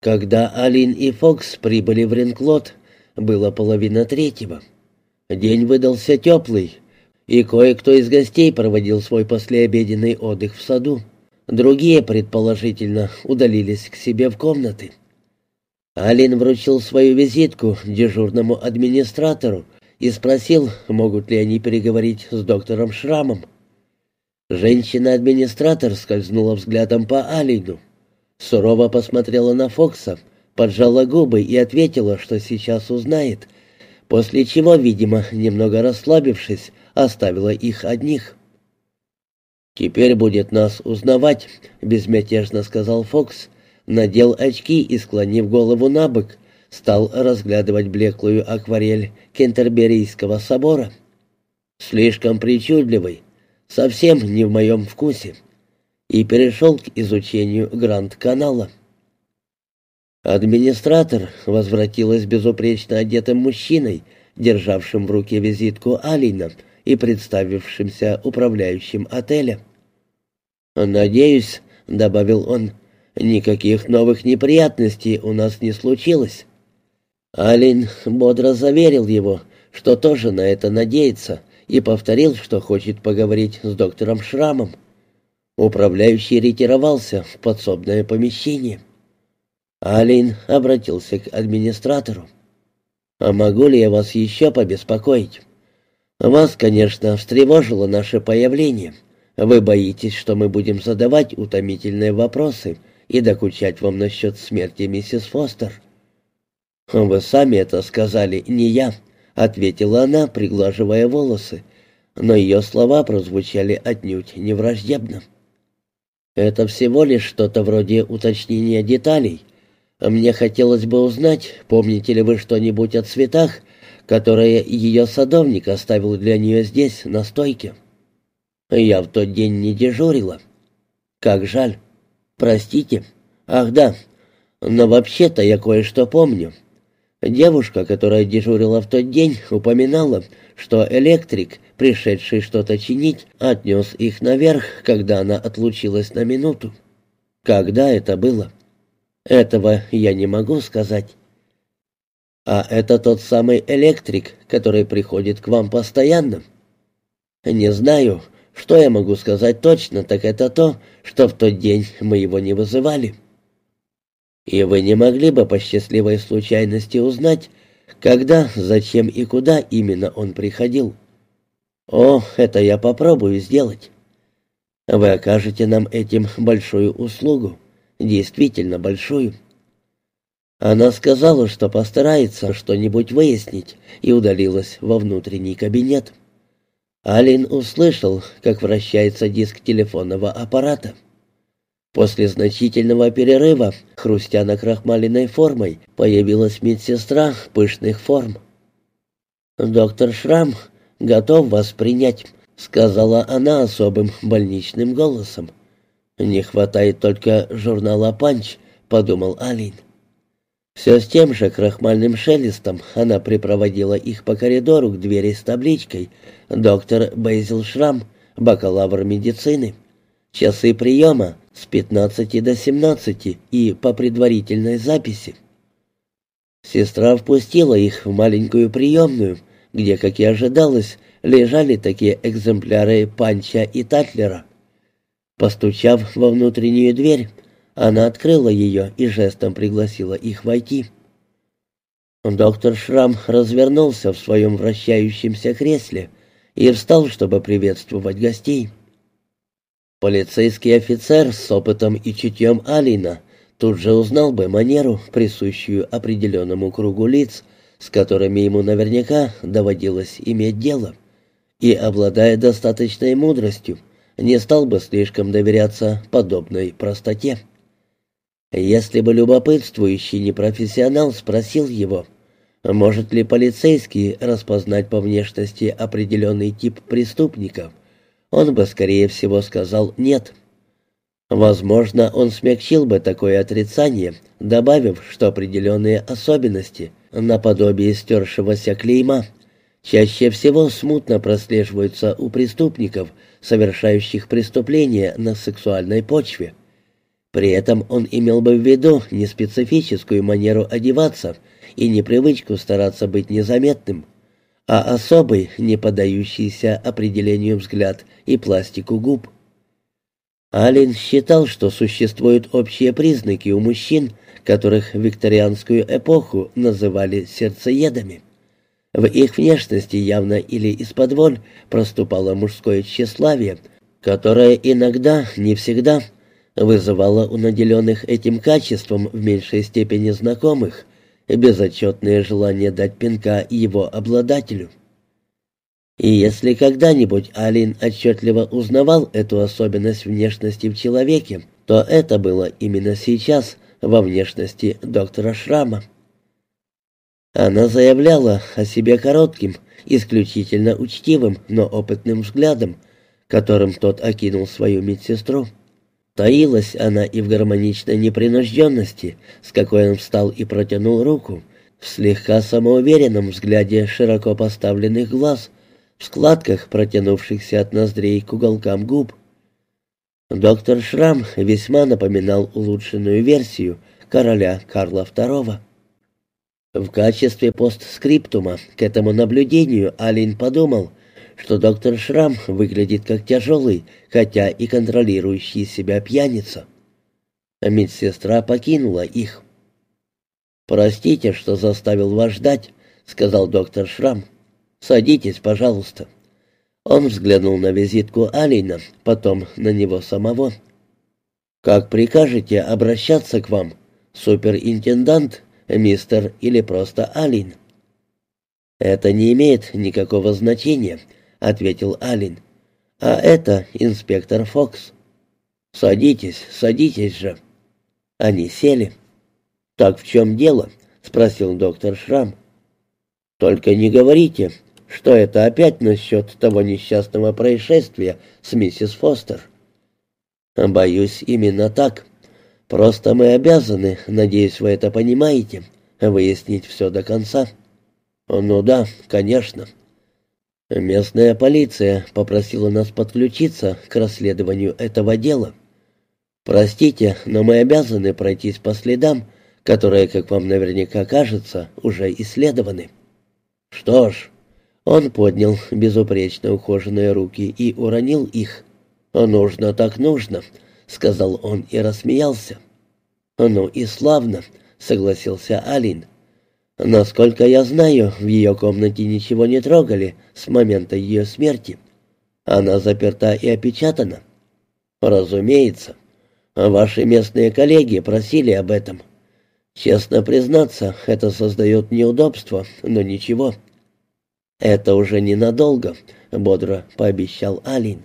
Когда Алин и Фокс прибыли в Ренклот, было половина третьего. День выдался теплый, и кое-кто из гостей проводил свой послеобеденный отдых в саду. Другие, предположительно, удалились к себе в комнаты. Алин вручил свою визитку дежурному администратору и спросил, могут ли они переговорить с доктором Шрамом. Женщина-администратор скользнула взглядом по Алину. Сурово посмотрела на Фокса, поджала губы и ответила, что сейчас узнает, после чего, видимо, немного расслабившись, оставила их одних. «Теперь будет нас узнавать», — безмятежно сказал Фокс, надел очки и, склонив голову на бок, стал разглядывать блеклую акварель Кентерберийского собора. «Слишком причудливый, совсем не в моем вкусе», и перешел к изучению Гранд-канала. Администратор возвратилась безупречно одетым мужчиной, державшим в руке визитку Алина — и представившимся управляющим отеля. «Надеюсь», — добавил он, — «никаких новых неприятностей у нас не случилось». Алин бодро заверил его, что тоже на это надеется, и повторил, что хочет поговорить с доктором Шрамом. Управляющий ретировался в подсобное помещение. Алин обратился к администратору. «А могу ли я вас еще побеспокоить?» Вас, конечно, встревожило наше появление. Вы боитесь, что мы будем задавать утомительные вопросы и докучать вам насчет смерти миссис Фостер. Вы сами это сказали, не я, ответила она, приглаживая волосы, но ее слова прозвучали отнюдь не враждебно. Это всего лишь что-то вроде уточнения деталей. Мне хотелось бы узнать, помните ли вы что-нибудь о цветах, которое ее садовник оставил для нее здесь, на стойке. Я в тот день не дежурила. Как жаль. Простите. Ах да, но вообще-то я кое-что помню. Девушка, которая дежурила в тот день, упоминала, что электрик, пришедший что-то чинить, отнес их наверх, когда она отлучилась на минуту. Когда это было? Этого я не могу сказать. А это тот самый электрик, который приходит к вам постоянно? Не знаю. Что я могу сказать точно, так это то, что в тот день мы его не вызывали. И вы не могли бы по счастливой случайности узнать, когда, зачем и куда именно он приходил? О, это я попробую сделать. Вы окажете нам этим большую услугу, действительно большую. Она сказала, что постарается что-нибудь выяснить, и удалилась во внутренний кабинет. Алин услышал, как вращается диск телефонного аппарата. После значительного перерыва, хрустя накрахмаленной формой, появилась медсестра пышных форм. «Доктор Шрам готов вас принять», — сказала она особым больничным голосом. «Не хватает только журнала «Панч», — подумал Алин. Все с тем же крахмальным шелестом она припроводила их по коридору к двери с табличкой «Доктор Бейзил Шрам, бакалавр медицины». Часы приема с 15 до 17 и по предварительной записи. Сестра впустила их в маленькую приемную, где, как и ожидалось, лежали такие экземпляры Панча и Татлера. Постучав во внутреннюю дверь, она открыла ее и жестом пригласила их войти. Доктор Шрам развернулся в своем вращающемся кресле и встал, чтобы приветствовать гостей. Полицейский офицер с опытом и чутьем Алина тут же узнал бы манеру, присущую определенному кругу лиц, с которыми ему наверняка доводилось иметь дело, и, обладая достаточной мудростью, не стал бы слишком доверяться подобной простоте. Если бы любопытствующий непрофессионал спросил его, может ли полицейский распознать по внешности определенный тип преступников, он бы, скорее всего, сказал «нет». Возможно, он смягчил бы такое отрицание, добавив, что определенные особенности, наподобие стершегося клейма, чаще всего смутно прослеживаются у преступников, совершающих преступления на сексуальной почве. При этом он имел бы в виду не специфическую манеру одеваться и не привычку стараться быть незаметным, а особый, не поддающийся определению взгляд и пластику губ. Аллен считал, что существуют общие признаки у мужчин, которых в викторианскую эпоху называли сердцеедами. В их внешности явно или из-под воль проступало мужское тщеславие, которое иногда, не всегда, вызывало у наделенных этим качеством в меньшей степени знакомых безотчетное желание дать пинка его обладателю. И если когда-нибудь Алин отчетливо узнавал эту особенность внешности в человеке, то это было именно сейчас, во внешности доктора Шрама. Она заявляла о себе коротким, исключительно учтивым, но опытным взглядом, которым тот окинул свою медсестру. Таилась она и в гармоничной непринужденности, с какой он встал и протянул руку, в слегка самоуверенном взгляде широко поставленных глаз, в складках, протянувшихся от ноздрей к уголкам губ. Доктор Шрам весьма напоминал улучшенную версию короля Карла II. В качестве постскриптума к этому наблюдению Алин подумал, что доктор Шрам выглядит как тяжелый, хотя и контролирующий себя пьяница. Медсестра покинула их. «Простите, что заставил вас ждать», — сказал доктор Шрам. «Садитесь, пожалуйста». Он взглянул на визитку Алина, потом на него самого. «Как прикажете обращаться к вам, суперинтендант, мистер или просто Алин?» «Это не имеет никакого значения», — ответил Алин. «А это инспектор Фокс». «Садитесь, садитесь же». Они сели. «Так в чем дело?» — спросил доктор Шрам. «Только не говорите, что это опять насчет того несчастного происшествия с миссис Фостер». «Боюсь, именно так. Просто мы обязаны, надеюсь, вы это понимаете, выяснить все до конца». «Ну да, конечно». Местная полиция попросила нас подключиться к расследованию этого дела. Простите, но мы обязаны пройтись по следам, которые, как вам наверняка кажется, уже исследованы. Что ж, он поднял безупречно ухоженные руки и уронил их. «Нужно так нужно», — сказал он и рассмеялся. «Ну и славно», — согласился Алин. Насколько я знаю, в ее комнате ничего не трогали с момента ее смерти. Она заперта и опечатана. Разумеется. Ваши местные коллеги просили об этом. Честно признаться, это создает неудобства, но ничего. Это уже ненадолго, бодро пообещал Алин.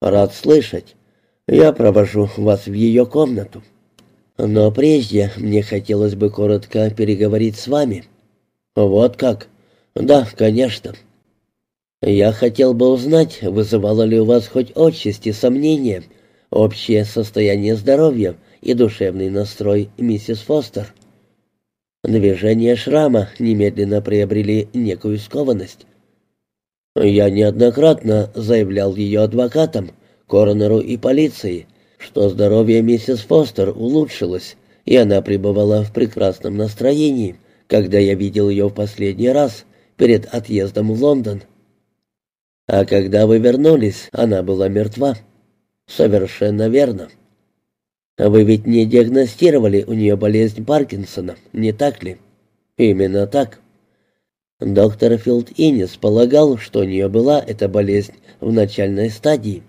Рад слышать. Я провожу вас в ее комнату. Но прежде мне хотелось бы коротко переговорить с вами. Вот как? Да, конечно. Я хотел бы узнать, вызывало ли у вас хоть отчасти сомнения, общее состояние здоровья и душевный настрой миссис Фостер. Движения шрама немедленно приобрели некую скованность. Я неоднократно заявлял ее адвокатам, коронеру и полиции, что здоровье миссис Фостер улучшилось, и она пребывала в прекрасном настроении, когда я видел ее в последний раз перед отъездом в Лондон. А когда вы вернулись, она была мертва. Совершенно верно. Вы ведь не диагностировали у нее болезнь Паркинсона, не так ли? Именно так. Доктор Филд Иннис полагал, что у нее была эта болезнь в начальной стадии.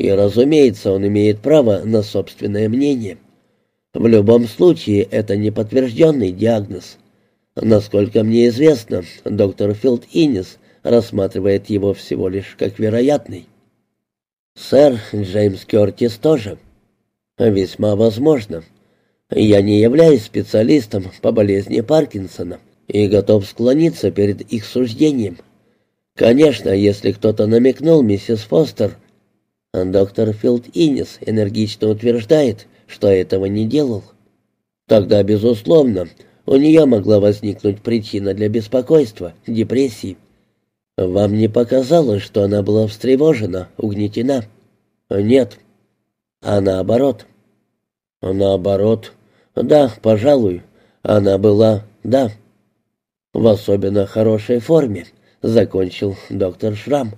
И, разумеется, он имеет право на собственное мнение. В любом случае, это не подтвержденный диагноз. Насколько мне известно, доктор Филд Иннис рассматривает его всего лишь как вероятный. Сэр Джеймс Кертис тоже. Весьма возможно. Я не являюсь специалистом по болезни Паркинсона и готов склониться перед их суждением. Конечно, если кто-то намекнул миссис Фостер Доктор Филд Иннис энергично утверждает, что этого не делал. Тогда, безусловно, у нее могла возникнуть причина для беспокойства, депрессии. Вам не показалось, что она была встревожена, угнетена? Нет. А наоборот. Наоборот. Да, пожалуй. Она была, да. В особенно хорошей форме, закончил доктор Шрам.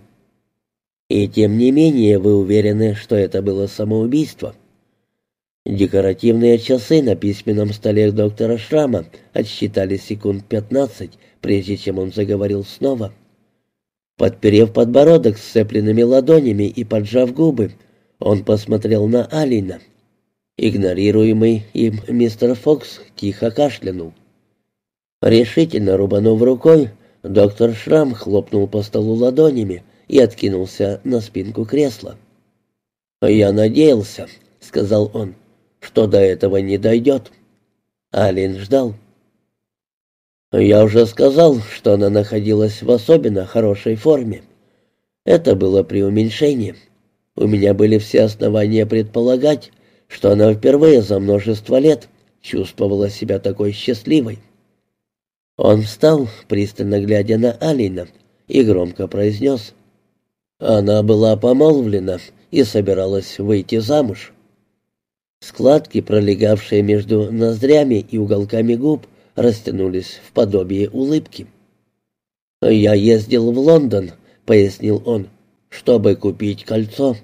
И тем не менее вы уверены, что это было самоубийство? Декоративные часы на письменном столе доктора Шрама отсчитали секунд пятнадцать, прежде чем он заговорил снова. Подперев подбородок сцепленными ладонями и поджав губы, он посмотрел на Алина. Игнорируемый им мистер Фокс тихо кашлянул. Решительно рубанув рукой, доктор Шрам хлопнул по столу ладонями и откинулся на спинку кресла. «Я надеялся», — сказал он, — «что до этого не дойдет». Алин ждал. «Я уже сказал, что она находилась в особенно хорошей форме. Это было преуменьшение. У меня были все основания предполагать, что она впервые за множество лет чувствовала себя такой счастливой. Он встал, пристально глядя на Алина, и громко произнес. Она была помолвлена и собиралась выйти замуж. Складки, пролегавшие между ноздрями и уголками губ, растянулись в подобие улыбки. «Я ездил в Лондон», — пояснил он, — «чтобы купить кольцо».